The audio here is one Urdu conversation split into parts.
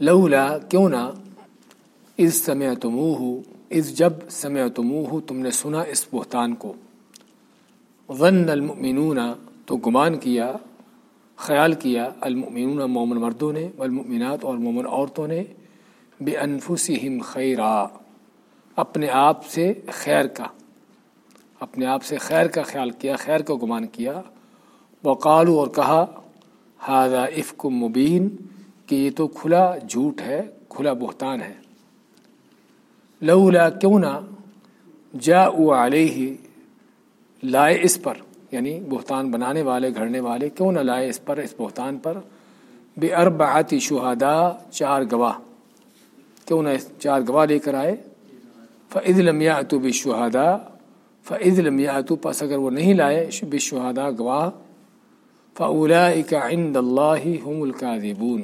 لولا کیوں نہ اس سمے تمو اس جب سمے تمو تم نے سنا اس بہتان کو۔ ون المؤمنون، تو گمان کیا، خیال کیا، المؤمنون مومن مردوں نے، والمؤمنات اور مومن عورتوں نے بے انفسہم خیرا، اپنے آپ سے خیر کا۔ اپنے آپ سے خیر کا خیال کیا، خیر کا گمان کیا۔ وقالو اور کہا ہاضا افق مبین کہ یہ تو کھلا جھوٹ ہے، کھلا بہتان ہے۔ لولا کیوں نہ جا او علیہ، لائے اس پر یعنی بہتان بنانے والے، گھڑنے والے، کیوں نہ لائے اس پر، اس بہتان پر۔ بے اربعتی شہادا چار گواہ۔ کیوں نہ چار گواہ لے کر آئے؟ فعد لمیا تو بے شہادا فعد لمیا تو پس اگر وہ نہیں لائے بے شہادا گواہ فلا عند اللہ ہم القاذبون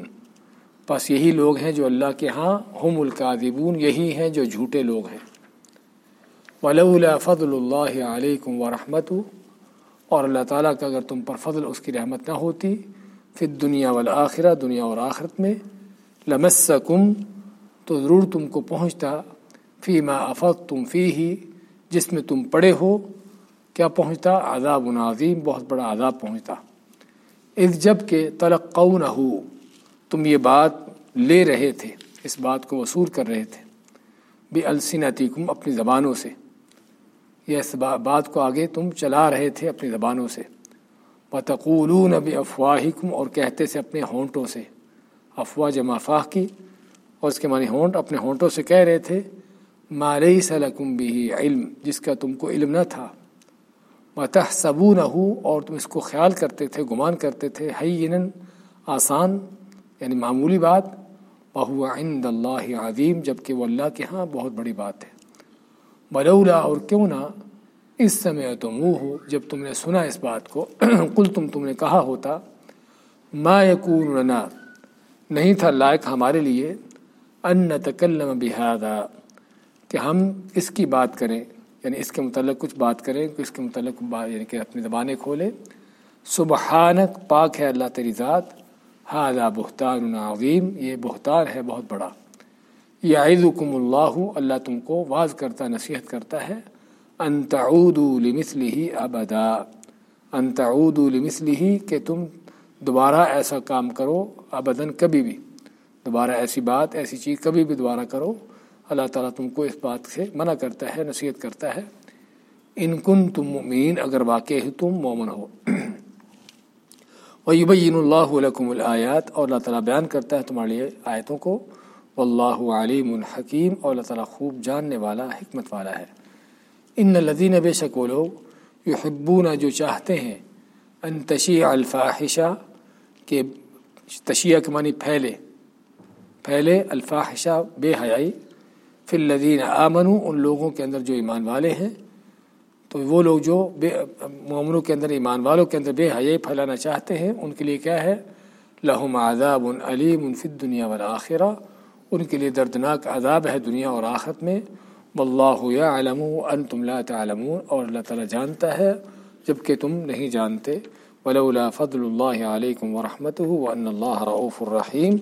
بس یہی لوگ ہیں جو اللہ کے ہاں ہم القاذبون یہی ہیں جو جھوٹے لوگ ہیں۔ ولولا فضل اللہ علیکم ورحمت اور اللہ تعالیٰ کا اگر تم پر فضل اس کی رحمت نہ ہوتی پھر دنیا والآخرہ، دنیا اور آخرت میں لمسکم، تو ضرور تم کو پہنچتا فی ما افق تم فی ہی جس میں تم پڑے ہو، کیا پہنچتا؟ عذاب نعظیم بہت بڑا عذاب پہنچتا۔ اس جبکہ تلقون ہو تم یہ بات لے رہے تھے، اس بات کو وصول کر رہے تھے۔ بے السنتی اپنی زبانوں سے۔ یہ اس بات کو آگے تم چلا رہے تھے اپنی زبانوں سے۔ بتقولون اب افواہکم اور کہتے سے اپنے ہونٹوں سے۔ افواہ جمع فاہ کی، اور اس کے معنی ہونٹ، اپنے ہونٹوں سے کہہ رہے تھے مالئی سلکم بھی علم، جس کا تم کو علم نہ تھا۔ متح صبو نہ ہو اور تم اس کو خیال کرتے تھے، گمان کرتے تھے ہئی آسان یعنی معمولی بات۔ بہو عند اللہ عظیم جبکہ وہ اللہ کے ہاں بہت بڑی بات ہے۔ بلولا اور کیوں نہ اس سمے تم ہو جب تم نے سنا اس بات کو کل تم تم نے کہا ہوتا، ما یکون لنا، نہیں تھا لائق ہمارے لیے، ان تکلم بہذا، کہ ہم اس کی بات کریں یعنی اس کے متعلق کچھ بات کریں، اس کے متعلق یعنی کہ اپنی زبانیں کھولیں۔ سبحانک، پاک ہے اللہ تیری ذات ہاضا بہتان عظیم یہ بہتان ہے بہت بڑا۔ یہ عیدکم اللہ اللہ تم کو واض کرتا، نصیحت کرتا ہے انتعود لمثلی ابدا۔ انتعود لمثلی کہ تم دوبارہ ایسا کام کرو ابداً کبھی بھی۔ دوبارہ ایسی بات، ایسی چیز کبھی بھی دوبارہ کرو۔ اللہ تعالیٰ تم کو اس بات سے منع کرتا ہے، نصیحت کرتا ہے۔ ان کن تم ممین اگر واقع ہی تم مومن ہو۔ ویبین اللہ علکم الآیات اور اللہ تعالیٰ بیان کرتا ہے تمہارے لیے آیتوں کو۔ واللہ علیم الحکیم اور اللہ تعالیٰ خوب جاننے والا، حکمت والا ہے۔ ان لذین بے شک وہ لوگ یحبون جو چاہتے ہیں ان تشیع الفاحشہ کہ تشیع کے معنی پھیلے۔ پھیلے الفاحشہ، بے حیائی۔ پھر لذین آمنو ان لوگوں کے اندر جو ایمان والے ہیں۔ تو وہ لوگ جو بے مومنوں کے اندر، ایمان والوں کے اندر بے حیائی پھیلانا چاہتے ہیں، ان کے لیے کیا ہے؟ لہم عذاب علیم انفت دنیا والآخرہ، ان کے لیے دردناک عذاب ہے دنیا اور آخرت میں۔ واللہ یعلم انتم لا تعلمون، اور اللہ تعالیٰ جانتا ہے جبکہ تم نہیں جانتے۔ ولولا فضل اللہ علیکم ورحمتہ، وان اللہ رعوف الرحیم۔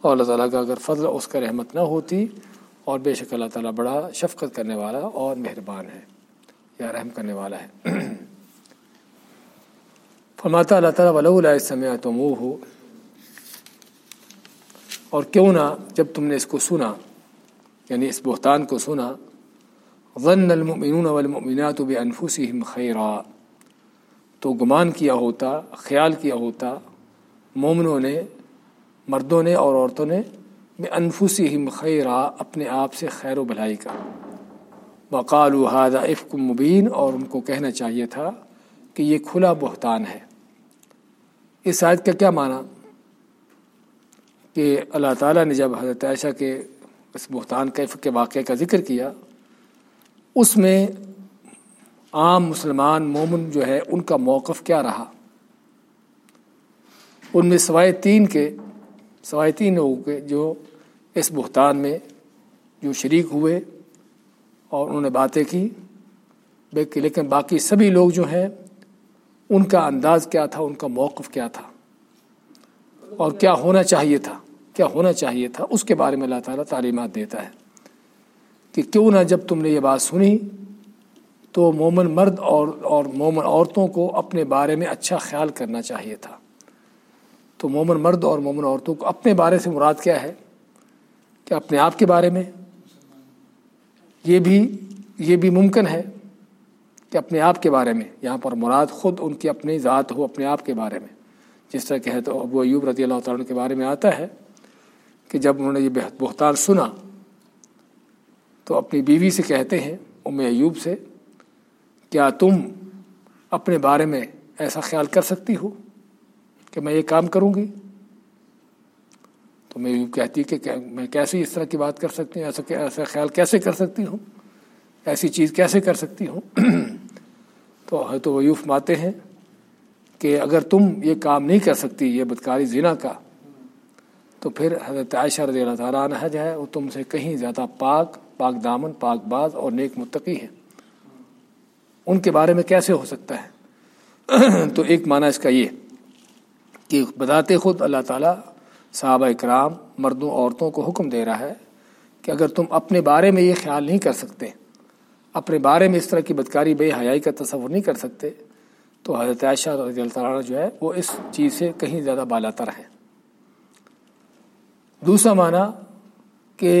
اور اللہ تعالیٰ کا اگر فضل اس کا رحمت نہ ہوتی، اور بے شک اللہ تعالیٰ بڑا شفقت کرنے والا اور مہربان ہے۔ یا رحم کرنے والا ہے۔ فرماتا اللہ تعالیٰ ولا سمیا تو ہو اور کیوں نہ جب تم نے اس کو سنا یعنی اس بہتان کو سنا، ظن المؤمنون والمؤمنات بانفسهم خیرا، تو گمان کیا ہوتا، خیال کیا ہوتا، مومنوں نے، مردوں نے اور عورتوں نے بانفسهم خیرا، اپنے آپ سے خیر و بھلائی کا۔ وقال هذا افق مبین اور ان کو کہنا چاہیے تھا کہ یہ کھلا بہتان ہے۔ اس آیت کا کیا معنی؟ کہ اللہ تعالیٰ نے جب حضرت عائشہ کے اس بہتان کیف کے واقعے کا ذکر کیا، اس میں عام مسلمان مومن جو ہے، ان کا موقف کیا رہا؟ ان میں سوائے تین کے، سوائے تین لوگوں کے جو اس بہتان میں جو شریک ہوئے اور انہوں نے باتیں کی لیکن باقی سبھی لوگ جو ہیں، ان کا انداز کیا تھا، ان کا موقف کیا تھا؟ اور کیا ہونا چاہیے تھا؟ کیا ہونا چاہیے تھا؟ اس کے بارے میں اللہ تعالیٰ تعلیمات دیتا ہے کہ کیوں نہ جب تم نے یہ بات سنی تو مومن مرد اور اور مومن عورتوں کو اپنے بارے میں اچھا خیال کرنا چاہیے تھا۔ تو مومن مرد اور مومن عورتوں کو اپنے بارے سے مراد کیا ہے؟ کہ اپنے آپ کے بارے میں؟ یہ بھی یہ بھی ممکن ہے کہ اپنے آپ کے بارے میں، یہاں پر مراد خود ان کی اپنی ذات ہو، اپنے آپ کے بارے میں۔ جس طرح کہ ہے تو ابو ایوب رضی اللہ تعالیٰ کے بارے میں آتا ہے کہ جب انہوں نے یہ بہتان سنا، تو اپنی بیوی سے کہتے ہیں، ام ایوب سے، کیا تم اپنے بارے میں ایسا خیال کر سکتی ہو کہ میں یہ کام کروں گی؟ تو میں یوں کہتی کہ میں کیسے اس طرح کی بات کر سکتی ہوں؟ ایسا ایسا خیال کیسے کر سکتی ہوں؟ ایسی چیز کیسے کر سکتی ہوں؟ تو ہے ویوف ماتے ہیں کہ اگر تم یہ کام نہیں کر سکتی، یہ بدکاری زنا کا، تو پھر حضرت عائشہ رضی اللہ تعالیٰ عنہ جو ہے، وہ تم سے کہیں زیادہ پاک پاک دامن، پاک باز اور نیک متقی ہے ان کے بارے میں کیسے ہو سکتا ہے؟ تو ایک معنی اس کا یہ کہ بتاتے خود اللہ تعالیٰ صحابہ اکرام مردوں عورتوں کو حکم دے رہا ہے کہ اگر تم اپنے بارے میں یہ خیال نہیں کر سکتے، اپنے بارے میں اس طرح کی بدکاری، بے حیائی کا تصور نہیں کر سکتے، تو حضرت عائشہ رضی اللہ تعالیٰ جو ہے وہ اس چیز سے کہیں زیادہ بالا تر ہے دوسرا معنی کہ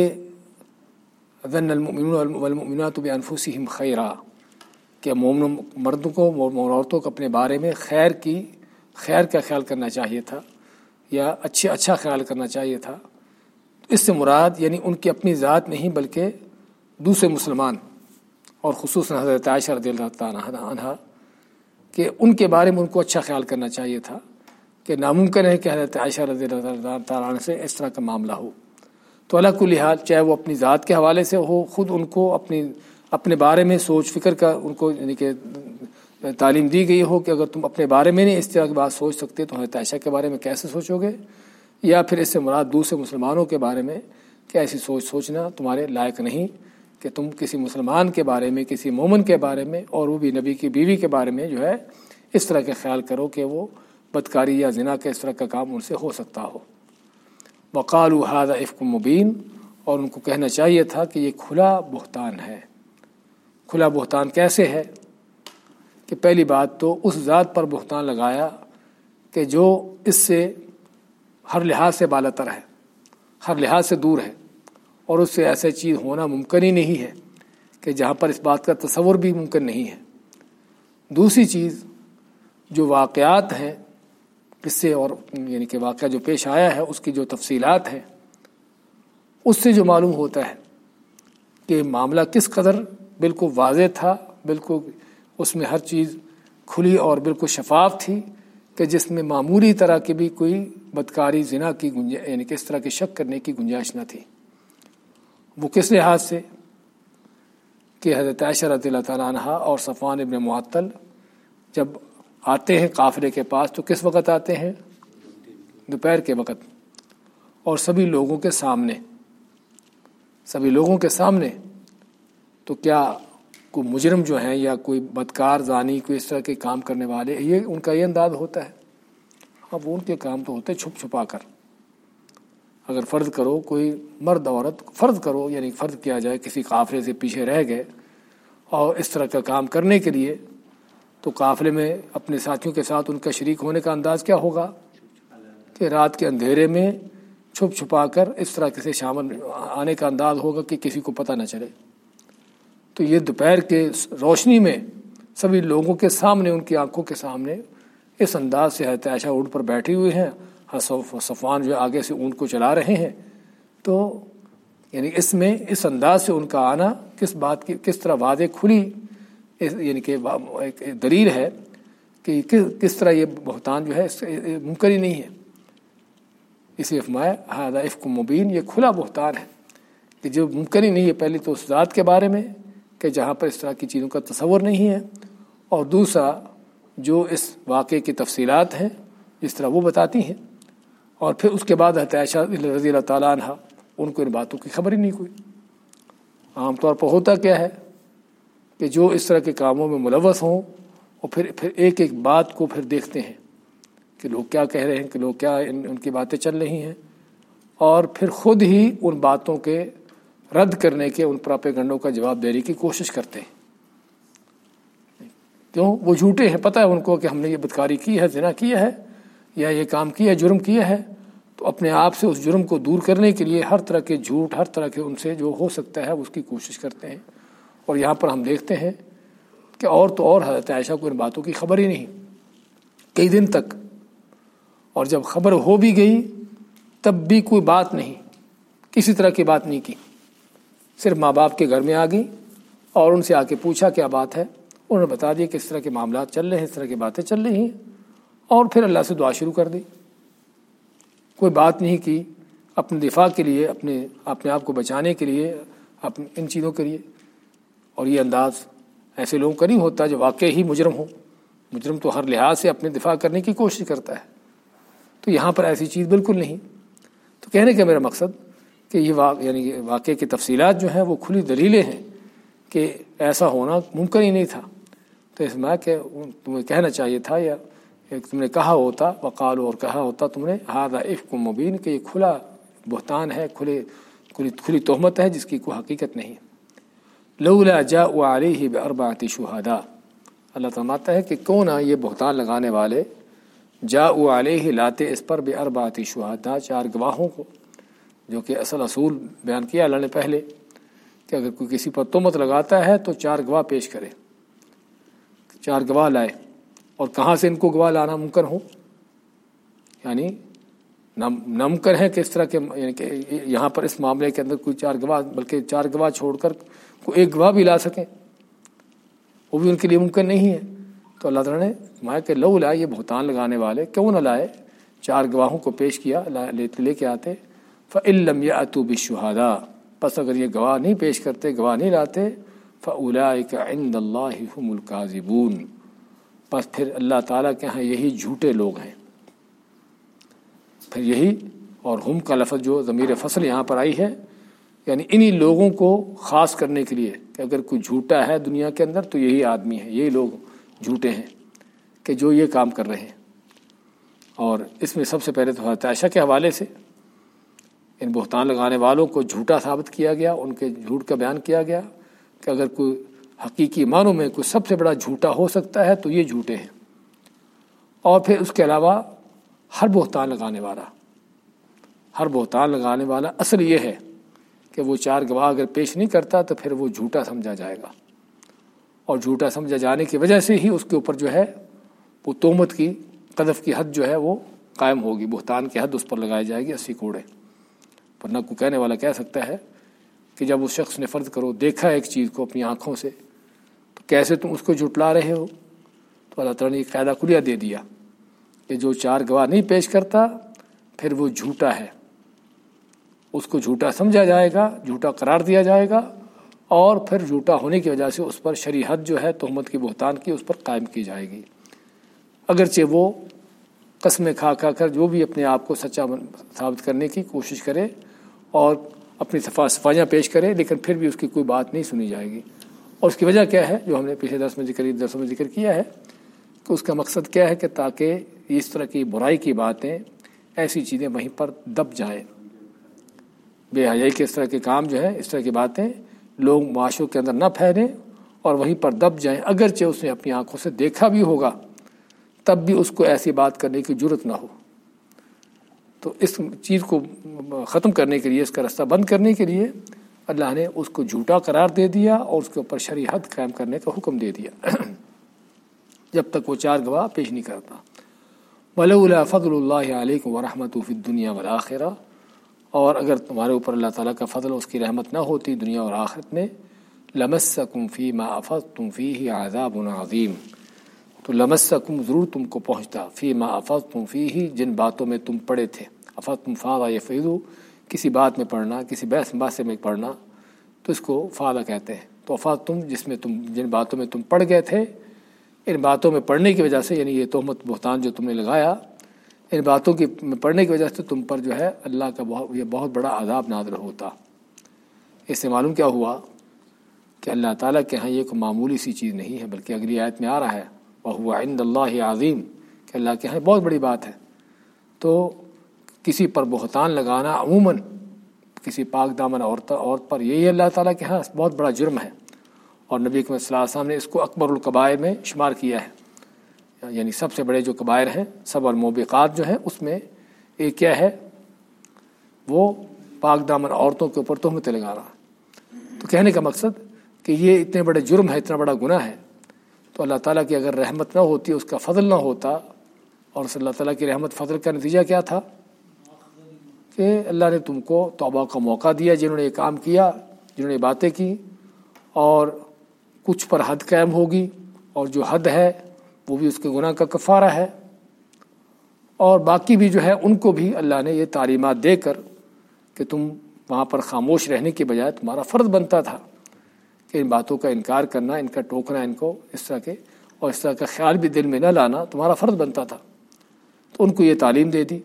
ذن المؤمنون والمؤمنات بانفسهم خیرہ کہ مومن مردوں کو مومن عورتوں کو اپنے بارے میں خیر کی، خیر کا خیال کرنا چاہیے تھا۔ یا اچھے اچھا خیال کرنا چاہیے تھا۔ اس سے مراد یعنی ان کی اپنی ذات نہیں بلکہ دوسرے مسلمان اور خصوصاً حضرت عائشہ رضی اللہ تعالیٰ عنہ کہ ان کے بارے میں ان کو اچھا خیال کرنا چاہیے تھا کہ ناممکن ہے کہ حضرت عائشہ رضی اللہ تعالیٰ عنہ سے اس طرح کا معاملہ ہو۔ تو اللہ کو لحاظ چاہے وہ اپنی ذات کے حوالے سے ہو، خود ان کو اپنی اپنے بارے میں سوچ فکر کا ان کو یعنی کہ تعلیم دی گئی ہو کہ اگر تم اپنے بارے میں نہیں اس طرح کی بات سوچ سکتے تو حضرت عائشہ کے بارے میں کیسے سوچو گے؟ یا پھر اس سے مراد دوسرے مسلمانوں کے بارے میں کہ ایسی سوچ سوچنا تمہارے لائق نہیں کہ تم کسی مسلمان کے بارے میں، کسی مومن کے بارے میں اور وہ بھی نبی کی بیوی کے بارے میں جو ہے اس طرح کے خیال کرو کہ وہ بدکاری یا زنا کے اس طرح کا کام ان سے ہو سکتا ہو۔ وقال الحاد افق مبین اور ان کو کہنا چاہیے تھا کہ یہ کھلا بہتان ہے۔ کھلا بہتان کیسے ہے؟ کہ پہلی بات تو اس ذات پر بہتان لگایا کہ جو اس سے ہر لحاظ سے بالا تر ہے، ہر لحاظ سے دور ہے، اور اس سے ایسے چیز ہونا ممکن ہی نہیں ہے کہ جہاں پر اس بات کا تصور بھی ممکن نہیں ہے۔ دوسری چیز جو واقعات ہیں، اس سے اور یعنی کہ واقعہ جو پیش آیا ہے، اس کی جو تفصیلات ہیں، اس سے جو معلوم ہوتا ہے کہ معاملہ کس قدر بالکل واضح تھا، بالکل اس میں ہر چیز کھلی اور بالکل شفاف تھی کہ جس میں معمولی طرح کی بھی کوئی بدکاری، زنا کی گنجائش یعنی کس طرح کی شک کرنے کی گنجائش نہ تھی۔ وہ کس لحاظ سے؟ کہ حضرت عائشہ رضی اللہ تعالیٰ عنہ اور صفان ابن معطل جب آتے ہیں قافلے کے پاس تو کس وقت آتے ہیں؟ دوپہر کے وقت۔ اور سبھی لوگوں کے سامنے، سبھی لوگوں کے سامنے تو کیا کوئی مجرم جو ہیں یا کوئی بدکار زانی کوئی اس طرح کے کام کرنے والے، یہ ان کا یہ انداز ہوتا ہے۔ اب ان کے کام تو ہوتے چھپ چھپا کر۔ اگر فرض کرو کوئی مرد عورت فرض کرو یعنی فرض کیا جائے کسی قافلے سے پیچھے رہ گئے اور اس طرح کا کام کرنے کے لیے، تو قافلے میں اپنے ساتھیوں کے ساتھ ان کا شریک ہونے کا انداز کیا ہوگا؟ کہ رات کے اندھیرے میں چھپ چھپا کر اس طرح کسی شامل آنے کا انداز ہوگا کہ کسی کو پتہ نہ چلے۔ تو یہ دوپہر کے روشنی میں سبھی لوگوں کے سامنے، ان کی آنکھوں کے سامنے اس انداز سے حضرت عائشہ اونٹ پر بیٹھی ہوئی ہیں۔ صفان جو آگے سے اونٹ کو چلا رہے ہیں۔ تو یعنی اس میں اس انداز سے ان کا آنا کس بات کی، کس طرح واضح کھلی یعنی کہ ایک دلیل ہے کہ کس طرح یہ بہتان جو ہے ممکن ہی نہیں ہے۔ اس لیے فرمایا ہادہ افق مبین یہ کھلا بہتان ہے کہ جو ممکن ہی نہیں ہے۔ پہلی تو اس ذات کے بارے میں کہ جہاں پر اس طرح کی چیزوں کا تصور نہیں ہے اور دوسرا جو اس واقعے کی تفصیلات ہیں، جس طرح وہ بتاتی ہیں، اور پھر اس کے بعد عائشہ رضی اللہ تعالیٰ عنہ، ان کو ان باتوں کی خبر ہی نہیں کوئی عام طور پر ہوتا کیا ہے کہ جو اس طرح کے کاموں میں ملوث ہوں اور پھر پھر ایک ایک بات کو پھر دیکھتے ہیں کہ لوگ کیا کہہ رہے ہیں، کہ لوگ کیا ان ان کی باتیں چل رہی ہیں۔ اور پھر خود ہی ان باتوں کے رد کرنے کے ان پراپے گنڈوں کا جواب دینے کی کوشش کرتے ہیں۔ کیوں؟ وہ جھوٹے ہیں، پتہ ہے ان کو کہ ہم نے یہ بدکاری کی ہے، زنا کیا ہے، یا یہ کام کیا جرم کیا ہے۔ تو اپنے آپ سے اس جرم کو دور کرنے کے لیے ہر طرح کے جھوٹ، ہر طرح کے ان سے جو ہو سکتا ہے، اس کی کوشش کرتے ہیں۔ اور یہاں پر ہم دیکھتے ہیں کہ اور تو اور حضرت عائشہ کو ان باتوں کی خبر ہی نہیں۔ کئی دن تک، اور جب خبر ہو بھی گئی، تب بھی کوئی بات نہیں۔ کسی طرح کی بات نہیں کی۔ صرف ماں باپ کے گھر میں آ گئی اور ان سے آ کے پوچھا، کیا بات ہے؟ انہوں نے بتا دیا کہ اس طرح کے معاملات چل رہے ہیں، اس طرح کی باتیں چل رہی ہیں اور پھر اللہ سے دعا شروع کر دی۔ کوئی بات نہیں کی اپنے دفاع کے لیے، اپنے اپنے آپ کو بچانے کے لیے اپنے ان چیزوں کے لیے۔ اور یہ انداز ایسے لوگوں کا نہیں ہوتا جو واقعی ہی مجرم ہو مجرم تو ہر لحاظ سے اپنے دفاع کرنے کی کوشش کرتا ہے۔ تو یہاں پر ایسی چیز بالکل نہیں۔ تو کہنے کا میرا مقصد کہ یہ واقع یعنی واقعے کی تفصیلات جو ہیں وہ کھلی دلیلیں ہیں کہ ایسا ہونا ممکن ہی نہیں تھا۔ تو اس میں کہ تمہیں کہنا چاہیے تھا یا تم نے کہا ہوتا وقال اور کہا ہوتا تم نے ہاد عفق مبین کہ یہ کھلا بہتان ہے، کھلے، کھلی کھلی تہمت ہے جس کی کوئی حقیقت نہیں۔ لولا جا و علیہ برباتی شہادا اللہ تعماتا ہے کہ کون آ یہ بہتان لگانے والے جا و علیہ، لاتے اس پر بے ارباتی شہادا چار گواہوں کو۔ جو کہ اصل اصول بیان کیا اللہ نے پہلے کہ اگر کوئی کسی پر تہمت لگاتا ہے تو چار گواہ پیش کرے، چار گواہ لائے۔ اور کہاں سے ان کو گواہ لانا ممکن ہو؟ یعنی نمکن ہے کہ اس طرح کے یعنی کہ یہاں پر اس معاملے کے اندر کوئی چار گواہ، بلکہ چار گواہ چھوڑ کر کوئی ایک گواہ بھی لا سکیں۔ وہ بھی ان کے لیے ممکن نہیں ہے۔ تو اللہ تعالیٰ نے مایا کہ لو لائے یہ بہتان لگانے والے، کیوں نہ لائے؟ چار گواہوں کو پیش کیا لے کے آتے۔ فعلم یا اتو بشہادا بس اگر یہ گواہ نہیں پیش کرتے، گواہ نہیں لاتے فلا کا عند اللہ القاضبون بس پھر اللہ تعالیٰ کے ہاں یہی جھوٹے لوگ ہیں۔ پھر یہی اور ہم کا لفظ جو ضمیر فصل یہاں پر آئی ہے یعنی انہی لوگوں کو خاص کرنے کے لیے کہ اگر کوئی جھوٹا ہے دنیا کے اندر تو یہی آدمی ہے یہی لوگ جھوٹے ہیں کہ جو یہ کام کر رہے ہیں۔ اور اس میں سب سے پہلے تو عائشہ کے حوالے سے ان بہتان لگانے والوں کو جھوٹا ثابت کیا گیا، ان کے جھوٹ کا بیان کیا گیا کہ اگر کوئی حقیقی معنوں میں کوئی سب سے بڑا جھوٹا ہو سکتا ہے تو یہ جھوٹے ہیں۔ اور پھر اس کے علاوہ ہر بہتان لگانے والا، ہر بہتان لگانے والا اصل یہ ہے کہ وہ چار گواہ اگر پیش نہیں کرتا تو پھر وہ جھوٹا سمجھا جائے گا۔ اور جھوٹا سمجھا جانے کی وجہ سے ہی اس کے اوپر جو ہے وہ تومت کی قدف کی حد جو ہے وہ قائم ہوگی، بہتان کی حد اس پر لگائی جائے گی، اسی کوڑے۔ ورنہ کو کہنے والا کہہ سکتا ہے کہ جب اس شخص نے فرض کرو دیکھا ایک چیز کو اپنی آنکھوں سے، تو کیسے تم اس کو جھٹلا رہے ہو؟ تو اللہ تعالیٰ نے ایک قاعدہ کلیہ دے دیا کہ جو چار گواہ نہیں پیش کرتا، پھر وہ جھوٹا ہے۔ اس کو جھوٹا سمجھا جائے گا، جھوٹا قرار دیا جائے گا اور پھر جھوٹا ہونے کی وجہ سے اس پر شریحت جو ہے، تہمت کی بہتان کی اس پر قائم کی جائے گی۔ اگرچہ وہ قسمیں کھا کھا کر جو بھی اپنے آپ کو سچا ثابت کرنے کی کوشش کرے اور اپنی صفا صفائیاں پیش کرے لیکن پھر بھی اس کی کوئی بات نہیں سنی جائے گی۔ اور اس کی وجہ کیا ہے؟ جو ہم نے پچھلے درس میں ذکر درسوں میں ذکر کیا ہے، کہ اس کا مقصد کیا ہے کہ تاکہ اس طرح کی برائی کی باتیں، ایسی چیزیں وہیں پر دب جائیں۔ بے حیائی کے اس طرح کے کام جو ہے اس طرح کی باتیں لوگ معاشروں کے اندر نہ پھیلیں اور وہیں پر دب جائیں۔ اگرچہ اس نے اپنی آنکھوں سے دیکھا بھی ہوگا، تب بھی اس کو ایسی بات کرنے کی ضرورت نہ ہو۔ تو اس چیز کو ختم کرنے کے لیے، اس کا رستہ بند کرنے کے لیے اللہ نے اس کو جھوٹا قرار دے دیا اور اس کے اوپر شرح حد قائم کرنے کا حکم دے دیا۔ جب تک وہ چار گواہ پیش نہیں کرتا۔ ولی فضل اللہ علیہ و رحمت فی دنیا والآخرہ اور اگر تمہارے اوپر اللہ تعالیٰ کا فضل اس کی رحمت نہ ہوتی دنیا اور آخرت میں لمس کم فی ما افت تم فی عذاب عظیم تو لمس ضرور تم کو پہنچتا فی ما افت تم فی ہی جن باتوں میں تم پڑے تھے۔ افت تم فاضا یہ فیضو کسی بات میں پڑھنا، کسی بحث باسے میں پڑھنا، تو اس کو فاضا کہتے ہیں۔ تو افات تم جس میں تم، جن باتوں میں تم پڑھ گئے تھے، ان باتوں میں پڑھنے کی وجہ سے یعنی یہ تہمت بہتان جو تم نے لگایا، ان باتوں کی پڑھنے کی وجہ سے تم پر جو ہے اللہ کا بہت، یہ بہت بڑا عذاب نادر ہوتا۔ اس سے معلوم کیا ہوا کہ اللہ تعالیٰ کے ہاں یہ کوئی معمولی سی چیز نہیں ہے، بلکہ اگلی آیت میں آ رہا ہے۔ وہ ہوا عند اللہ عظیم۔ کہ اللہ کے ہاں بہت بڑی بات ہے۔ تو کسی پر بہتان لگانا عموماً کسی پاک دامن عورت عورت پر یہی اللہ تعالیٰ کے ہاں بہت بڑا جرم ہے۔ اور نبی صلی اللہ علیہ وسلم نے اس کو اکبر القبائر میں شمار کیا ہے۔ یعنی سب سے بڑے جو قبائر ہیں، سب الموبقات جو ہیں، اس میں ایک کیا ہے؟ وہ پاک دامن عورتوں کے اوپر تہمت لگانا تو کہنے کا مقصد کہ یہ اتنے بڑے جرم ہے، اتنا بڑا گناہ ہے۔ تو اللہ تعالیٰ کی اگر رحمت نہ ہوتی، اس کا فضل نہ ہوتا، اور اس اللہ تعالیٰ کی رحمت فضل کا نتیجہ کیا تھا؟ کہ اللہ نے تم کو توبہ کا موقع دیا، جنہوں نے یہ کام کیا، جنہوں نے باتیں کی، اور کچھ پر حد قائم ہوگی، اور جو حد ہے وہ بھی اس کے گناہ کا کفارہ ہے۔ اور باقی بھی جو ہے، ان کو بھی اللہ نے یہ تعلیمات دے کر کہ تم وہاں پر خاموش رہنے کی بجائے تمہارا فرض بنتا تھا۔ کہ ان باتوں کا انکار کرنا، ان کا ٹوکنا، ان کو اس طرح کے، اور اس طرح کا خیال بھی دل میں نہ لانا تمہارا فرض بنتا تھا۔ تو ان کو یہ تعلیم دے دی۔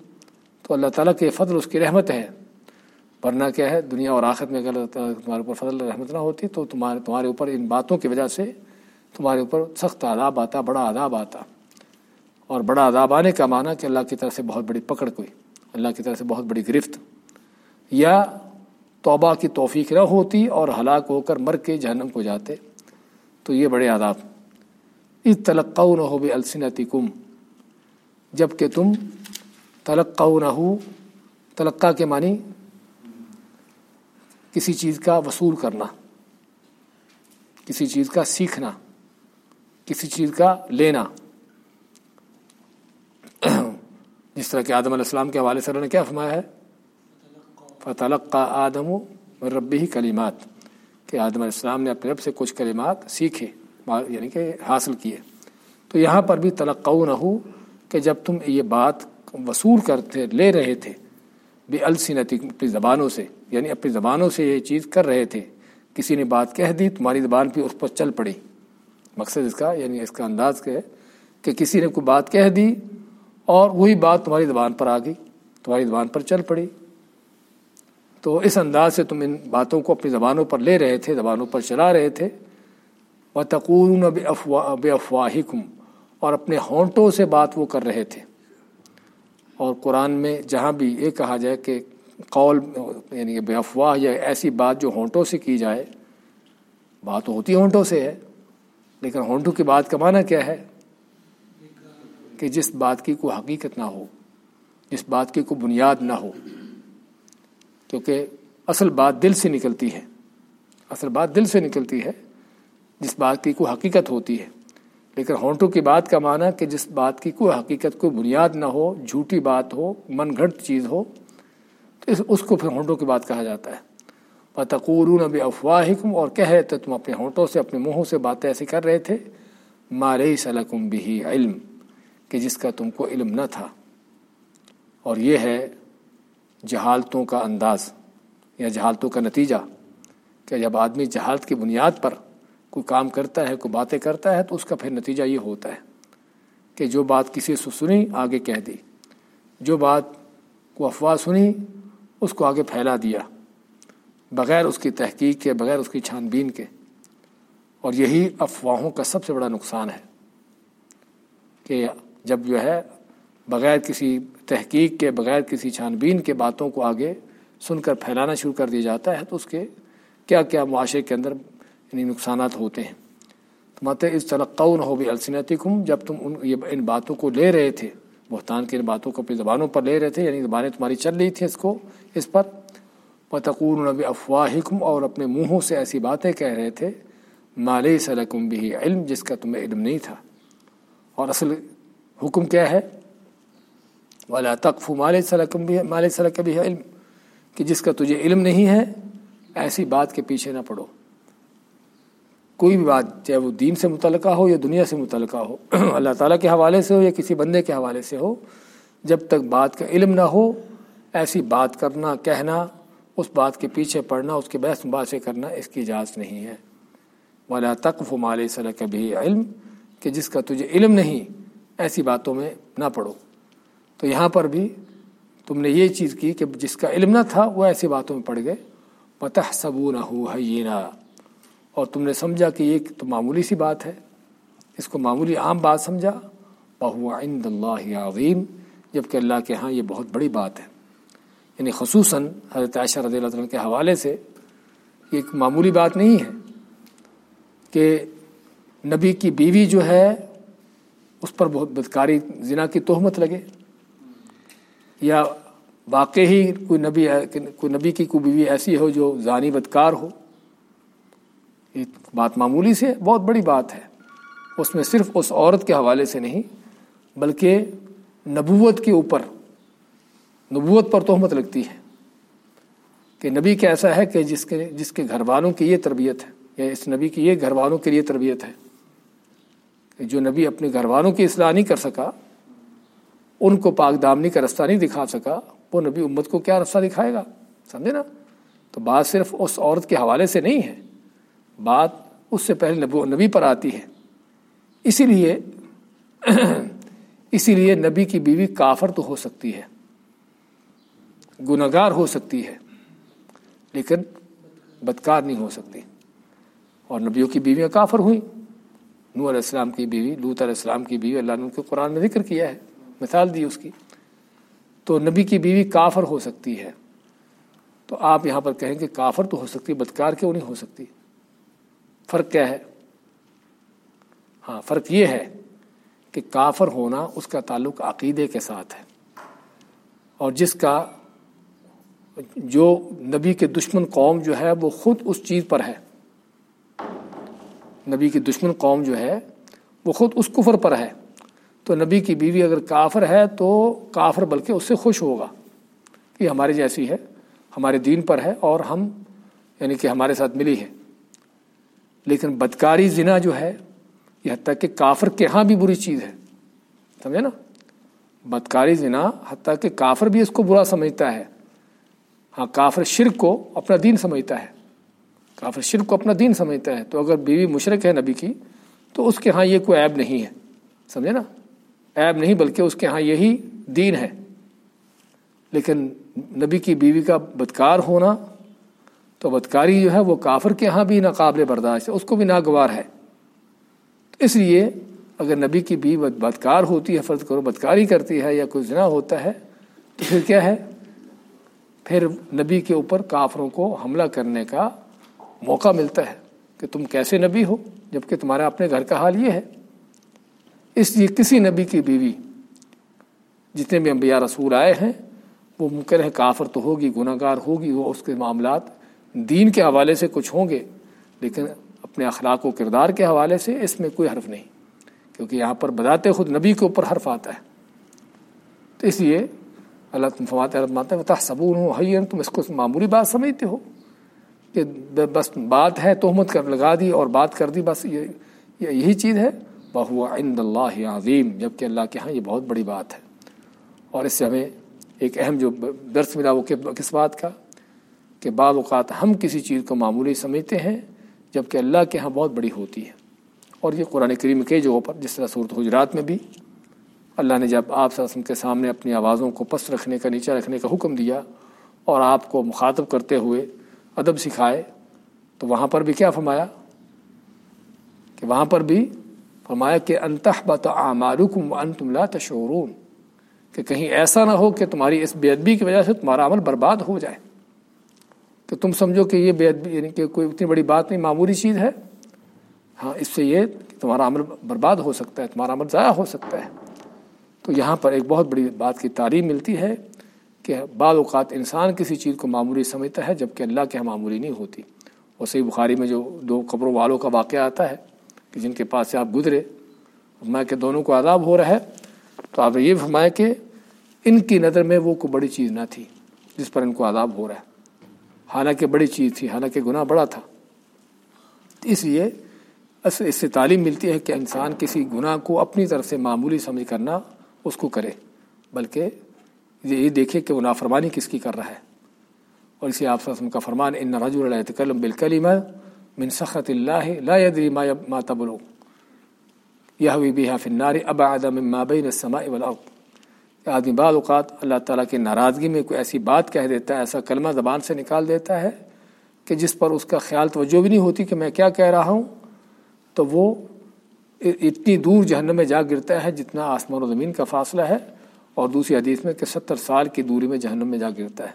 تو اللہ تعالیٰ کے فضل اس کی رحمت ہے۔ ورنہ کیا ہے، دنیا اور آخر میں اگر تمہارے اوپر فضل رحمت نہ ہوتی تو تمہارے تمہارے اوپر ان باتوں کی وجہ سے تمہارے اوپر سخت عذاب آتا، بڑا عذاب آتا۔ اور بڑا عذاب آنے کا معنی کہ اللہ کی طرف سے بہت بڑی پکڑ کوئی، اللہ کی طرف سے بہت بڑی گرفت۔ یا توبہ کی توفیق نہ ہوتی اور ہلاک ہو کر مر کے جہنم کو جاتے۔ تو یہ بڑے عذاب اس تلقہ نہ ہو بے السنتی کم جبکہ تم تلقہ نہ ہو تلقہ کے معنی کسی چیز کا وصول کرنا، کسی چیز کا سیکھنا، کسی چیز کا لینا۔ جس طرح کہ آدم علیہ السلام کے حوالے سے نے کیا فرمایا ہے؟ فتلقہ آدم و ربی کلیمات کہ آدم علیہ السلام نے اپنے رب سے کچھ کلمات سیکھے یعنی کہ حاصل کیے۔ تو یہاں پر بھی تلقع نہ ہو کہ جب تم یہ بات وصول کرتے، لے رہے تھے بے السنتی اپنی زبانوں سے یعنی اپنی زبانوں سے یہ چیز کر رہے تھے، کسی نے بات کہہ دی، تمہاری زبان پہ اس پر چل پڑی۔ مقصد اس کا یعنی اس کا انداز کیا ہے، کہ کسی نے کوئی بات کہہ دی اور وہی بات تمہاری زبان پر آ گئی، تمہاری زبان پر چل پڑی۔ تو اس انداز سے تم ان باتوں کو اپنی زبانوں پر لے رہے تھے، زبانوں پر چلا رہے تھے۔ و تقون بے افواہ اور اپنے ہونٹوں سے بات وہ کر رہے تھے۔ اور قرآن میں جہاں بھی یہ کہا جائے کہ قول یعنی بے افواہ یا ایسی بات جو ہونٹوں سے کی جائے، بات ہوتی ہونٹوں سے ہے، لیکن ہونٹوں کی بات کا معنی کیا ہے؟ کہ جس بات کی کوئی حقیقت نہ ہو، جس بات کی کوئی بنیاد نہ ہو۔ کیونکہ اصل بات دل سے نکلتی ہے۔ اصل بات دل سے نکلتی ہے، جس بات کی کوئی حقیقت ہوتی ہے۔ لیکن ہونٹوں کی بات کا معنی کہ جس بات کی کوئی حقیقت، کوئی بنیاد نہ ہو، جھوٹی بات ہو، من گھڑت چیز ہو، تو اس اس کو پھر ہونٹوں کی بات کہا جاتا ہے۔ بتقور اب افواہم اور کہہ رہے تھے تم اپنے ہونٹوں سے، اپنے منہوں سے باتیں ایسی کر رہے تھے۔ مارے سلکم بھی علم، کہ جس کا تم کو علم نہ تھا۔ اور یہ ہے جہالتوں کا انداز یا جہالتوں کا نتیجہ کہ جب آدمی جہالت کی بنیاد پر کوئی کام کرتا ہے، کوئی باتیں کرتا ہے، تو اس کا پھر نتیجہ یہ ہوتا ہے کہ جو بات کسی سے سنی، آگے کہہ دی۔ جو بات کو افواہ سنی، اس کو آگے پھیلا دیا۔ بغیر اس کی تحقیق کے، بغیر اس کی چھان بین کے۔ اور یہی افواہوں کا سب سے بڑا نقصان ہے کہ جب جو ہے بغیر کسی تحقیق کے، بغیر کسی چھان بین کے باتوں کو آگے سن کر پھیلانا شروع کر دیا جاتا ہے، تو اس کے کیا کیا معاشرے کے اندر یعنی نقصانات ہوتے ہیں۔ تو مت اس تلقہ ہو بھی السنتی جب تم ان، یہ ان باتوں کو لے رہے تھے، بہتان کی ان باتوں کو اپنی زبانوں پر لے رہے تھے یعنی زبانیں تمہاری چل رہی تھیں اس کو، اس پر۔ بتقور نبی افواہ اور اپنے منہوں سے ایسی باتیں کہہ رہے تھے مال سلکم بھی علم، جس کا تمہیں علم نہیں تھا۔ اور اصل حکم کیا ہے؟ والا تقف مال سلکم بھی مال سلک بھی ہے علم کہ جس کا تجھے علم نہیں ہے، ایسی بات کے پیچھے نہ پڑو۔ کوئی بھی بات چاہے وہ دین سے متعلقہ ہو یا دنیا سے متعلقہ ہو، اللہ تعالیٰ کے حوالے سے ہو یا کسی بندے کے حوالے سے ہو، جب تک بات کا علم نہ ہو، ایسی بات کرنا، کہنا، اس بات کے پیچھے پڑنا، اس کے بحث مباحثے کرنا اس کی اجازت نہیں ہے۔ والا تقف مال صلی کبھی علم کہ جس کا تجھے علم نہیں، ایسی باتوں میں نہ پڑھو تو یہاں پر بھی تم نے یہ چیز کی کہ جس کا علم نہ تھا، وہ ایسی باتوں میں پڑ گئے۔ پتہ سبو نہ ہو ہے اور تم نے سمجھا کہ یہ تو معمولی سی بات ہے۔ اس کو معمولی عام بات سمجھا۔ بہو عند اللہ عظیم جبکہ اللہ کے ہاں یہ بہت بڑی بات ہے۔ یعنی خصوصاً حضرت عائشہ رضی اللہ عنہ کے حوالے سے ایک معمولی بات نہیں ہے کہ نبی کی بیوی جو ہے، اس پر بہت بدکاری، زنا کی تہمت لگے۔ یا واقعی کوئی نبی کوئی نبی کی کوئی بیوی ایسی ہو جو ذانی بدکار ہو؟ یہ بات معمولی سے بہت بڑی بات ہے۔ اس میں صرف اس عورت کے حوالے سے نہیں، بلکہ نبوت کے اوپر، نبوت پر تہمت لگتی ہے کہ نبی کا ایسا ہے کہ جس کے جس کے گھر والوں کی یہ تربیت ہے، یا اس نبی کی یہ گھر والوں کے لیے تربیت ہے۔ کہ جو نبی اپنے گھر والوں کی اصلاح نہیں کر سکا ان کو پاک دامنی کا رستہ نہیں دکھا سکا، وہ نبی امت کو کیا رستہ دکھائے گا؟ سمجھے نا؟ تو بات صرف اس عورت کے حوالے سے نہیں ہے، بات اس سے پہلے نبو نبی پر آتی ہے۔ اسی لیے اسی لیے نبی کی بیوی کافر تو ہو سکتی ہے گناگار ہو سکتی ہے، لیکن بدکار نہیں ہو سکتی۔ اور نبیوں کی بیویاں کافر ہوئیں۔ نور علیہ السلام کی بیوی لوت علیہ السلام کی بیوی، اللہ نے ان کے قرآن میں ذکر کیا ہے۔ مثال دی اس کی، تو نبی کی بیوی کافر ہو سکتی ہے۔ تو آپ یہاں پر کہیں کہ کافر تو ہو سکتی، بدکار کیوں نہیں ہو سکتی؟ فرق کیا ہے؟ ہاں فرق یہ ہے کہ کافر ہونا اس کا تعلق عقیدے کے ساتھ ہے۔ اور جس کا، جو نبی کے دشمن قوم جو ہے، وہ خود اس چیز پر ہے۔ نبی کی دشمن قوم جو ہے، وہ خود اس کفر پر ہے۔ تو نبی کی بیوی اگر کافر ہے تو کافر بلکہ اس سے خوش ہوگا کہ ہماری جیسی ہے، ہمارے دین پر ہے اور ہم یعنی کہ ہمارے ساتھ ملی ہے۔ لیکن بدکاری، زنا جو ہے، یہ حتیٰ کہ کافر کے ہاں بھی بری چیز ہے۔ سمجھے نا؟ بدکاری، زنا حتیٰ کہ کافر بھی اس کو برا سمجھتا ہے۔ ہاں کافر شرک کو اپنا دین سمجھتا ہے۔ کافر شرک کو اپنا دین سمجھتا ہے۔ تو اگر بیوی مشرق ہے نبی کی، تو اس کے ہاں یہ کوئی عیب نہیں ہے۔ سمجھے نا؟ عیب نہیں بلکہ اس کے ہاں یہی دین ہے۔ لیکن نبی کی بیوی کا بدکار ہونا تو بدکاری جو ہے وہ کافر کے ہاں بھی ناقابل برداشت ہے، اس کو بھی ناگوار ہے۔ اس لیے اگر نبی کی بیوی بدکار ہوتی ہے فرض کرو بدکاری کرتی ہے یا کوئی زنا ہوتا ہے، تو پھر کیا ہے؟ پھر نبی کے اوپر کافروں کو حملہ کرنے کا موقع ملتا ہے کہ تم کیسے نبی ہو جبکہ تمہارا اپنے گھر کا حال یہ ہے۔ اس لیے کسی نبی کی بیوی جتنے بھی انبیاء رسول آئے ہیں، وہ ممکن ہے کافر تو ہوگی گناہ گار ہوگی، وہ اس کے معاملات دین کے حوالے سے کچھ ہوں گے، لیکن اپنے اخلاق و کردار کے حوالے سے اس میں کوئی حرف نہیں، کیونکہ یہاں پر بتاتے خود نبی کے اوپر حرف آتا ہے۔ تو اس لیے اللہ تم فوات ماتے بتا صبور ہوں حین تم اس کو معمولی بات سمجھتے ہو کہ بس بات ہے، تہمت کر لگا دی اور بات کر دی، بس یہ یہی چیز ہے۔ بہو عند اللہ عظیم جبکہ اللہ کے ہاں یہ بہت بڑی بات ہے۔ اور اس سے ہمیں ایک اہم جو درس ملا وہ کس بات کا؟ کہ بعض اوقات ہم کسی چیز کو معمولی سمجھتے ہیں جبکہ اللہ کے ہاں بہت بڑی ہوتی ہے۔ اور یہ قرآن کریم کے جگہوں پر، جس طرح صورت حجرات میں بھی، اللہ نے جب آپ وسلم کے سامنے اپنی آوازوں کو پس رکھنے کا، نیچا رکھنے کا حکم دیا اور آپ کو مخاطب کرتے ہوئے ادب سکھائے، تو وہاں پر بھی کیا فرمایا؟ کہ وہاں پر بھی فرمایا کہ انتہ بت عمارکم ان تم لا تشعرون، کہ کہیں ایسا نہ ہو کہ تمہاری اس بے ادبی کی وجہ سے تمہارا عمل برباد ہو جائے۔ کہ تم سمجھو کہ یہ بے ادبی یعنی کہ کوئی اتنی بڑی بات نہیں، معمولی چیز ہے۔ ہاں اس سے یہ کہ تمہارا عمل برباد ہو سکتا ہے، تمہارا عمل ضائع ہو سکتا ہے۔ تو یہاں پر ایک بہت بڑی بات کی تعلیم ملتی ہے کہ بعض اوقات انسان کسی چیز کو معمولی سمجھتا ہے جبکہ اللہ کے یہاں معمولی نہیں ہوتی۔ اور صحیح بخاری میں جو دو قبروں والوں کا واقعہ آتا ہے کہ جن کے پاس سے آپ گزرے میں کہ دونوں کو عذاب ہو رہا ہے، تو آپ نے یہ فرمایا کہ ان کی نظر میں وہ کوئی بڑی چیز نہ تھی جس پر ان کو عذاب ہو رہا ہے۔ حالانکہ بڑی چیز تھی، حالانکہ گناہ بڑا تھا۔ اس لیے اس سے تعلیم ملتی ہے کہ انسان کسی گناہ کو اپنی طرف سے معمولی سمجھ کرنا اس کو کرے، بلکہ یہ دیکھے کہ وہ نافرمانی کس کی کر رہا ہے۔ اور اسی آپ کا فرمان، ان رج الکلم بالکلم من سخط اللہ لا يدري ما ما تبلغ. يهوي بها في النار ابعد مما بين السماء والارض آدمی بعض اوقات اللہ تعالیٰ کی ناراضگی میں کوئی ایسی بات کہہ دیتا ہے، ایسا کلمہ زبان سے نکال دیتا ہے کہ جس پر اس کا خیال توجہ بھی نہیں ہوتی کہ میں کیا کہہ رہا ہوں، تو وہ اتنی دور جہنم میں جا گرتا ہے جتنا آسمان و زمین کا فاصلہ ہے اور دوسری حدیث میں کہ ستر سال کی دوری میں جہنم میں جا گرتا ہے۔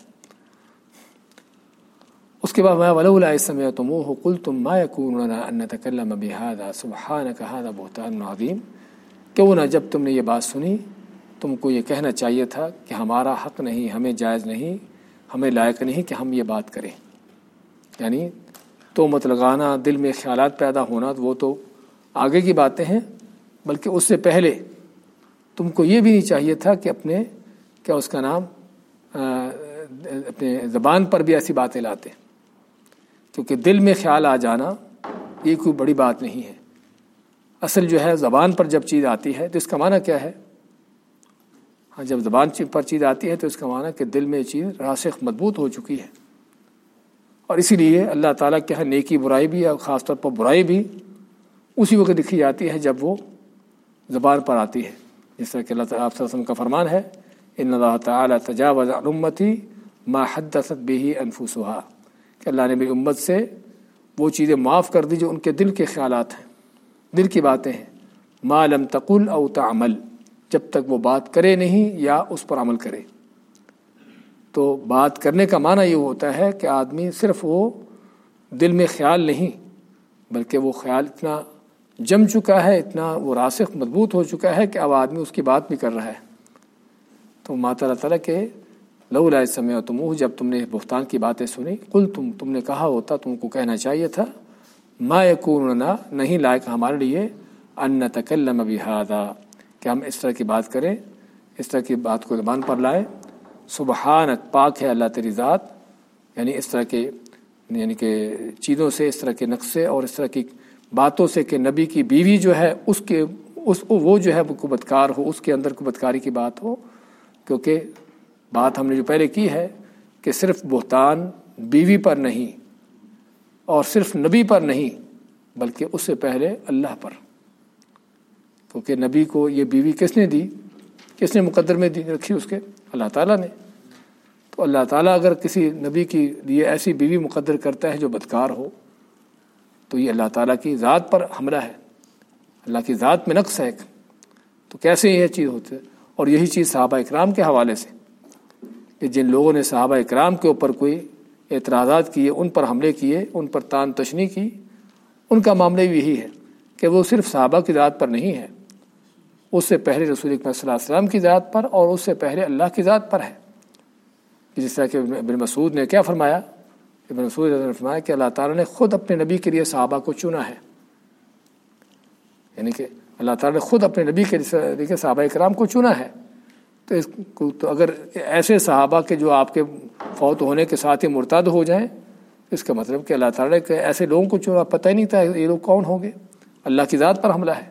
اس کے بعد میں ولو لا سمعتموه قلتم ما يكون لنا ان نتكلم بهذا سبحانك هذا بهتان عظيم کیوں نہ جب تم نے یہ بات سنی تم کو یہ کہنا چاہیے تھا کہ ہمارا حق نہیں، ہمیں جائز نہیں، ہمیں لائق نہیں کہ ہم یہ بات کریں۔ یعنی تو مت لگانا دل میں خیالات پیدا ہونا، وہ تو آگے کی باتیں ہیں، بلکہ اس سے پہلے تم کو یہ بھی نہیں چاہیے تھا کہ اپنے کیا اس کا نام اپنے زبان پر بھی ایسی باتیں لاتے۔ کیونکہ دل میں خیال آ جانا یہ کوئی بڑی بات نہیں ہے۔ اصل جو ہے زبان پر جب چیز آتی ہے تو اس کا معنی کیا ہے؟ ہاں جب زبان پر چیز آتی ہے تو اس کا معنی کہ دل میں یہ چیز راسخ مضبوط ہو چکی ہے۔ اور اسی لیے اللہ تعالیٰ کے ہاں نیکی برائی بھی اور خاص طور پر برائی بھی اسی وقت لکھی جاتی ہے جب وہ زبان پر آتی ہے۔ جس طرح کہ اللہ تعالیٰ وسلم کا فرمان ہے، ان اللہ تعالیٰ تجاوز امتی ما حدثت بھی انفسها۔ کہ اللہ نے میری امت سے وہ چیزیں معاف کر دی جو ان کے دل کے خیالات ہیں، دل کی باتیں ہیں۔ ما لم تقل او تعمل، جب تک وہ بات کرے نہیں یا اس پر عمل کرے۔ تو بات کرنے کا معنی یہ ہوتا ہے کہ آدمی صرف وہ دل میں خیال نہیں، بلکہ وہ خیال اتنا جم چکا ہے، اتنا وہ راسخ مضبوط ہو چکا ہے کہ اب آدمی اس کی بات بھی کر رہا ہے۔ تو ماتا اللہ تعالیٰ کے لو لائے سمے تم جب تم نے بہتان کی باتیں سنی کل تم تم نے کہا ہوتا تم کو کہنا چاہیے تھا، ما یقون نہیں لائق ہمارے لیے، ان تکلم بہذا کہ ہم اس طرح کی بات کریں، اس طرح کی بات کو زبان پر لائیں۔ سبحانت پاک ہے اللہ تیری ذات۔ یعنی اس طرح کے یعنی کہ چیزوں سے، اس طرح کے نقشے اور اس طرح کی باتوں سے کہ نبی کی بیوی جو ہے، اس کے، اس، وہ جو ہے، وہ بدکار ہو، اس کے اندر کو بدکاری کی بات ہو۔ کیونکہ بات ہم نے جو پہلے کی ہے کہ صرف بہتان بیوی پر نہیں اور صرف نبی پر نہیں، بلکہ اس سے پہلے اللہ پر۔ کیونکہ نبی کو یہ بیوی کس نے دی؟ کس نے مقدر میں دی رکھی اس کے؟ اللہ تعالیٰ نے۔ تو اللہ تعالیٰ اگر کسی نبی کی لیے ایسی بیوی مقدر کرتا ہے جو بدکار ہو، تو یہ اللہ تعالیٰ کی ذات پر حملہ ہے۔ اللہ کی ذات میں نقص ہے۔ تو کیسے یہ چیز ہوتی ہے؟ اور یہی چیز صحابہ اکرام کے حوالے سے۔ کہ جن لوگوں نے صحابہ اکرام کے اوپر کوئی اعتراضات کیے، ان پر حملے کیے، ان پر تان تشنی کی، ان کا معاملہ بھی یہی ہے کہ وہ صرف صحابہ کی ذات پر نہیں ہے، اس سے پہلے رسول اکمل صلی اللہ علیہ وسلم کی ذات پر اور اس سے پہلے اللہ کی ذات پر ہے۔ جس طرح کہ ابن مسعود نے کیا فرمایا؟ ابن مسعود نے فرمایا کہ اللہ تعالیٰ نے خود اپنے نبی کے لیے صحابہ کو چنا ہے۔ یعنی کہ اللہ تعالیٰ نے خود اپنے نبی کے لیے صحابہ کرام کو چنا ہے۔ تو اس کو تو اگر ایسے صحابہ کے جو آپ کے فوت ہونے کے ساتھ ہی مرتاد ہو جائیں، اس کا مطلب کہ اللہ تعالیٰ نے ایسے لوگوں کو چنا پتہ ہی نہیں تھا یہ لوگ کون ہوں گے۔ اللہ کی ذات پر حملہ ہے۔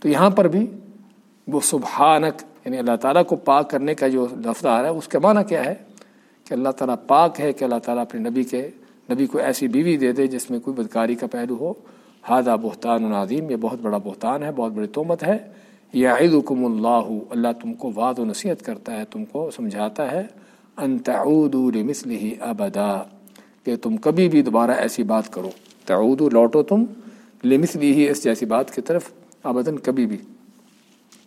تو یہاں پر بھی وہ سبحانک یعنی اللہ تعالیٰ کو پاک کرنے کا جو لفظ آ رہا ہے، اس کا معنی کیا ہے؟ کہ اللہ تعالیٰ پاک ہے کہ اللہ تعالیٰ اپنے نبی کے، نبی کو ایسی بیوی دے دے جس میں کوئی بدکاری کا پہلو ہو۔ ہادہ بہتان العظیم یہ بہت بڑا بہتان ہے، بہت بڑی تومت ہے۔ یا عید اللہ اللہ تم کو وعد و نصیحت کرتا ہے، تم کو سمجھاتا ہے، ان تعود لمثله ابدا، کہ تم کبھی بھی دوبارہ ایسی بات کرو۔ تعود لوٹو تم لمثله اس جیسی بات کی طرف ابدن کبھی بھی۔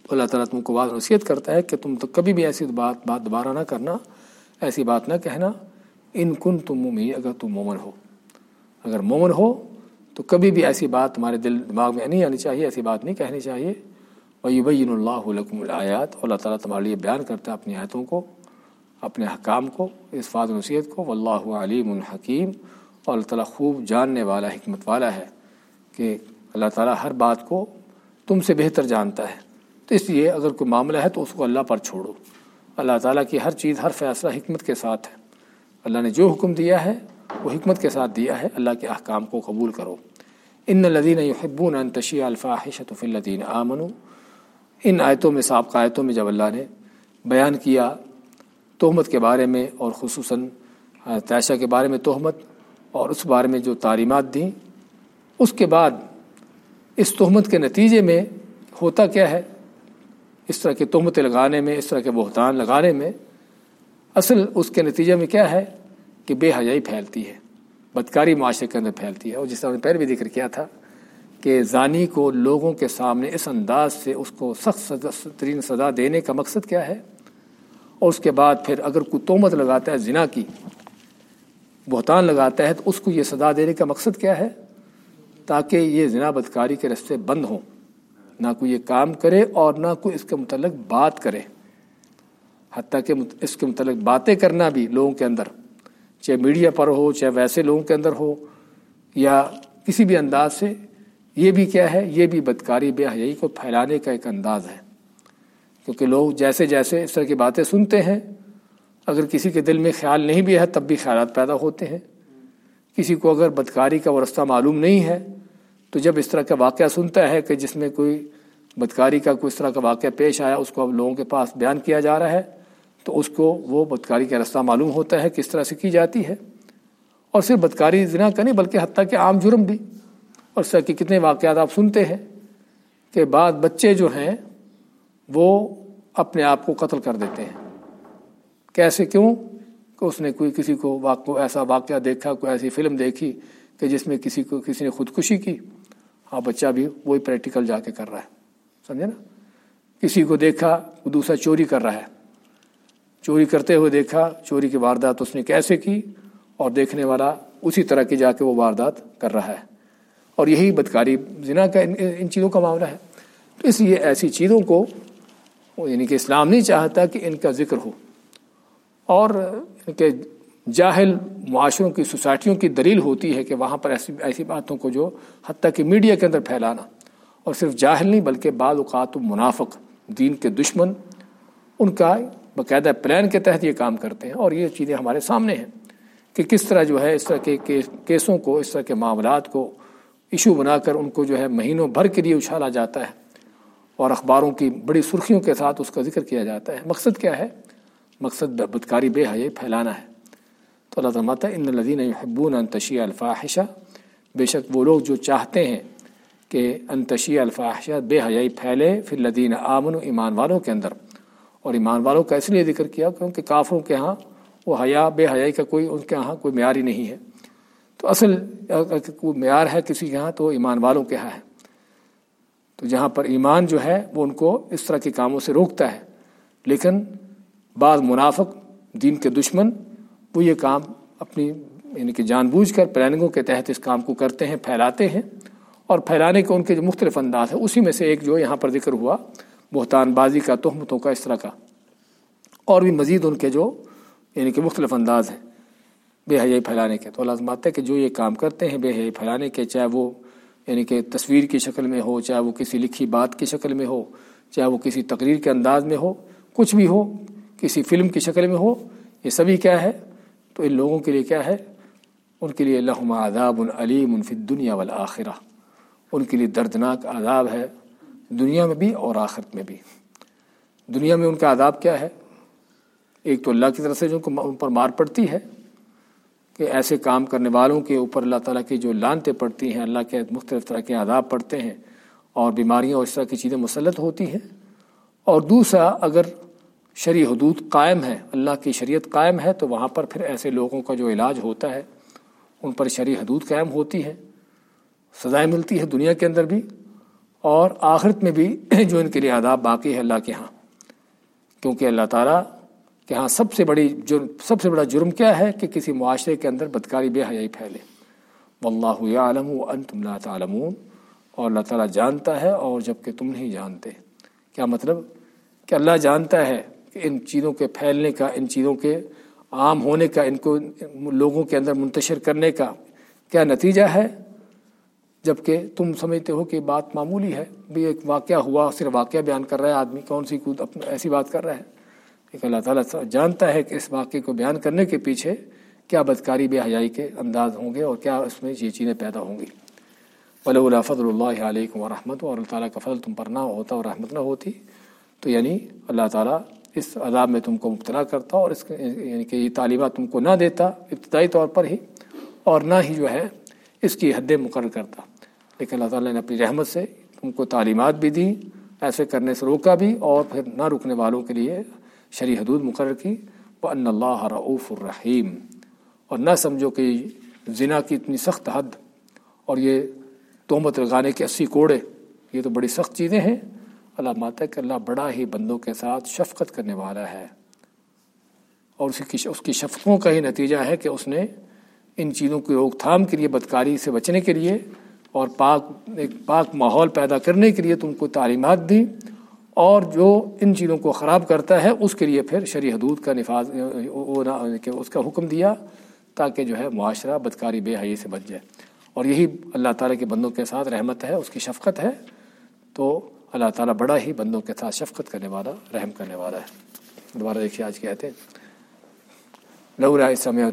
اللہ تعالیٰ تم کو بات نصیحت کرتا ہے کہ تم تو کبھی بھی ایسی بات بات دوبارہ نہ کرنا، ایسی بات نہ کہنا۔ ان کن تم مومی اگر تم مومن ہو۔ اگر مومن ہو تو کبھی بھی ایسی بات تمہارے دل، دماغ میں نہیں آنی چاہیے، ایسی بات نہیں کہنی چاہیے۔ ویبین اللہ لکم الآیات اور اللہ تعالیٰ تمہارے لیے بیان کرتا ہے اپنی آیتوں کو، اپنے حکام کو، اس فاض نصیحت کو۔ واللہ علیم الحکیم اور اللہ تعالیٰ خوب جاننے والا، حکمت والا ہے کہ اللہ تعالیٰ ہر بات کو تم سے بہتر جانتا ہے۔ تو اس لیے اگر کوئی معاملہ ہے تو اس کو اللہ پر چھوڑو۔ اللہ تعالیٰ کی ہر چیز، ہر فیصلہ حکمت کے ساتھ ہے۔ اللہ نے جو حکم دیا ہے، وہ حکمت کے ساتھ دیا ہے۔ اللہ کے احکام کو قبول کرو۔ ان لدین یحبون ان تشیع الفاحشۃ فی الدین آمن ان آیتوں میں سابقہ آیتوں میں جب اللہ نے بیان کیا تہمت کے بارے میں اور خصوصاً تیشہ کے بارے میں تہمت اور اس بارے میں جو تعلیمات دیں، اس کے بعد اس تہمت کے نتیجے میں ہوتا کیا ہے؟ اس طرح کے تہمتیں لگانے میں، اس طرح کے بہتان لگانے میں اصل اس کے نتیجے میں کیا ہے کہ بے حیائی پھیلتی ہے، بدکاری معاشرے کے اندر پھیلتی ہے اور جس طرح نے پہلے بھی ذکر کیا تھا کہ زانی کو لوگوں کے سامنے اس انداز سے اس کو سخت ترین سزا دینے کا مقصد کیا ہے؟ اور اس کے بعد پھر اگر کوئی تومت لگاتا ہے زنا کی بہتان لگاتا ہے تو اس کو یہ سزا دینے کا مقصد کیا ہے؟ تاکہ یہ زنا بدکاری کے رستے بند ہوں۔ نہ کوئی یہ کام کرے اور نہ کوئی اس کے متعلق بات کرے۔ حتیٰ کہ اس کے متعلق باتیں کرنا بھی لوگوں کے اندر، چاہے میڈیا پر ہو، چاہے ویسے لوگوں کے اندر ہو یا کسی بھی انداز سے یہ بھی کیا ہے؟ یہ بھی بدکاری، بے حیائی کو پھیلانے کا ایک انداز ہے۔ کیونکہ لوگ جیسے جیسے اس طرح کی باتیں سنتے ہیں، اگر کسی کے دل میں خیال نہیں بھی ہے تب بھی خیالات پیدا ہوتے ہیں۔ کسی کو اگر بدکاری کا وہ رستہ معلوم نہیں ہے، تو جب اس طرح کا واقعہ سنتا ہے کہ جس میں کوئی بدکاری کا کوئی اس طرح کا واقعہ پیش آیا، اس کو اب لوگوں کے پاس بیان کیا جا رہا ہے، تو اس کو وہ بدکاری کا رستہ معلوم ہوتا ہے، کس طرح سے کی جاتی ہے۔ اور صرف بدکاری زنا کا نہیں، بلکہ حتیٰ کہ عام جرم بھی۔ اور اس طرح کے کتنے واقعات آپ سنتے ہیں کہ بعض بچے جو ہیں وہ اپنے آپ کو قتل کر دیتے ہیں۔ کیسے کیوں؟ کہ اس نے کوئی کسی کو واقع ایسا واقعہ دیکھا، کوئی ایسی فلم دیکھی کہ جس میں کسی کو کسی نے خودکشی کی۔ ہاں بچہ بھی وہی پریکٹیکل جا کے کر رہا ہے۔ سمجھے نا؟ کسی کو دیکھا، وہ دوسرا چوری کر رہا ہے۔ چوری کرتے ہوئے دیکھا، چوری کی واردات اس نے کیسے کی؟ اور دیکھنے والا اسی طرح کی جا کے وہ واردات کر رہا ہے۔ اور یہی بدکاری، زنا کا ان چیزوں کا معاملہ ہے۔ تو اس لیے ایسی چیزوں کو یعنی کہ اسلام نہیں چاہتا کہ ان کا ذکر ہو۔ اور کہ جاہل معاشروں کی، سوسائٹیوں کی دلیل ہوتی ہے کہ وہاں پر ایسی ایسی باتوں کو جو حتیٰ کہ میڈیا کے اندر پھیلانا۔ اور صرف جاہل نہیں، بلکہ بعض اوقات و منافق، دین کے دشمن، ان کا باقاعدہ پلان کے تحت یہ کام کرتے ہیں۔ اور یہ چیزیں ہمارے سامنے ہیں کہ کس طرح جو ہے اس طرح کے، کیسوں کو، اس طرح کے معاملات کو ایشو بنا کر ان کو جو ہے مہینوں بھر کے لیے اچھالا جاتا ہے اور اخباروں کی بڑی سرخیوں کے ساتھ اس کا ذکر کیا جاتا ہے۔ مقصد کیا ہے؟ مقصد بدکاری بے حیائی پھیلانا ہے۔ تو اللہ تعالیٰ ان الدین حبون انتشی الفاحشہ بے شک وہ لوگ جو چاہتے ہیں کہ انتشی الفاحشہ بے حیائی پھیلے پھر لدین آمن و ایمان والوں کے اندر۔ اور ایمان والوں کا اس لیے ذکر کیا کیونکہ کافروں کے ہاں وہ حیا، بے حیائی کا کوئی، ان کے ہاں کوئی معیار ہی نہیں ہے۔ تو اصل کوئی معیار ہے کسی کے ہاں تو ایمان والوں کے ہاں ہے۔ تو جہاں پر ایمان جو ہے وہ ان کو اس طرح کے کاموں سے روکتا ہے۔ لیکن بعض منافق، دین کے دشمن، وہ یہ کام اپنی یعنی کہ جان بوجھ کر پلاننگوں کے تحت اس کام کو کرتے ہیں، پھیلاتے ہیں۔ اور پھیلانے کے ان کے جو مختلف انداز ہیں، اسی میں سے ایک جو یہاں پر ذکر ہوا، بہتان بازی کا، تہمتوں کا، اس طرح کا۔ اور بھی مزید ان کے جو یعنی کہ مختلف انداز ہیں۔ بے حیائی پھیلانے کے تو اللہ بات ہے کہ جو یہ کام کرتے ہیں بے حیائی پھیلانے کے، چاہے وہ یعنی کہ تصویر کی شکل میں ہو، چاہے وہ کسی لکھی بات کی شکل میں ہو، چاہے وہ کسی تقریر کے انداز میں ہو، کچھ بھی ہو، کسی فلم کی شکل میں ہو، یہ سبھی کیا ہے؟ تو ان لوگوں کے لیے کیا ہے؟ ان کے لیے اللہ عذاب العلیم انف دنیا والآخرہ۔ ان کے لیے دردناک عذاب ہے دنیا میں بھی اور آخرت میں بھی۔ دنیا میں ان کا عذاب کیا ہے؟ ایک تو اللہ کی طرف سے جو ان پر مار پڑتی ہے کہ ایسے کام کرنے والوں کے اوپر اللہ تعالیٰ کی جو لانتیں پڑتی ہیں، اللہ کے مختلف طرح کے عذاب پڑتے ہیں اور بیماریاں اور اس طرح کی چیزیں مسلط ہوتی ہیں۔ اور دوسرا، اگر شرع حدود قائم ہے اللہ کی شریعت قائم ہے، تو وہاں پر پھر ایسے لوگوں کا جو علاج ہوتا ہے، ان پر شرع حدود قائم ہوتی ہے سزائیں ملتی ہے دنیا کے اندر بھی اور آخرت میں بھی جو ان کے لیے آداب باقی ہے اللہ کے ہاں۔ کیونکہ اللہ تعالیٰ کے ہاں سب سے بڑی جرم، سب سے بڑا جرم کیا ہے کہ کسی معاشرے کے اندر بدکاری بے حیائی پھیلے۔ واللہ یعلم وانتم لا تعلمون۔ اور اللہ تعالیٰ جانتا ہے اور جبکہ تم نہیں جانتے۔ کیا مطلب؟ کہ اللہ جانتا ہے کہ ان چیزوں کے پھیلنے کا، ان چیزوں کے عام ہونے کا، ان کو لوگوں کے اندر منتشر کرنے کا کیا نتیجہ ہے؟ جبکہ تم سمجھتے ہو کہ بات معمولی ہے، بھی ایک واقعہ ہوا، صرف واقعہ بیان کر رہا ہے، آدمی کون سی کود ایسی بات کر رہا ہے۔ لیکن اللہ تعالیٰ جانتا ہے کہ اس واقعے کو بیان کرنے کے پیچھے کیا بدکاری بے حیائی کے انداز ہوں گے اور کیا اس میں یہ چیزیں پیدا ہوں گی۔ ولی اللہ فضل اللہ علیکم و اور اللہ تعالیٰ کا فضل تم پر نہ ہوتا اور رحمت نہ ہوتی، تو یعنی اللہ تعالیٰ اس عذاب میں تم کو مبتلا کرتا اور اس یعنی کہ یہ تعلیمات تم کو نہ دیتا، ابتدائی طور پر ہی، اور نہ ہی جو ہے اس کی حدیں مقرر کرتا۔ لیکن اللہ تعالیٰ نے اپنی رحمت سے تم کو تعلیمات بھی دیں، ایسے کرنے سے روکا بھی اور پھر نہ رکنے والوں کے لیے شرع حدود مقرر کی وہ ان اللہ رعوف الرحیم اور نہ سمجھو کہ زنا کی اتنی سخت حد اور یہ تومت لگانے کے اسی کوڑے، یہ تو بڑی سخت چیزیں ہیں۔ اللہ ماتا ہے کہ اللہ بڑا ہی بندوں کے ساتھ شفقت کرنے والا ہے۔ اور اس کی اس کی شفقوں کا ہی نتیجہ ہے کہ اس نے ان چیزوں کی روک تھام کے لیے، بدکاری سے بچنے کے لیے اور پاک، ایک پاک ماحول پیدا کرنے کے لیے تم کو تعلیمات دی اور جو ان چیزوں کو خراب کرتا ہے، اس کے لیے پھر شرع حدود کا نفاذ اس کا حکم دیا تاکہ جو ہے معاشرہ بدکاری بے حی سے بچ جائے۔ اور یہی اللہ تعالیٰ کے بندوں کے ساتھ رحمت ہے، اس کی شفقت ہے۔ تو اللہ تعالیٰ بڑا ہی بندوں کے ساتھ شفقت کرنے والا، رحم کرنے والا ہے۔ دوبارہ دیکھیے آج کہتے ہیں لولا سمے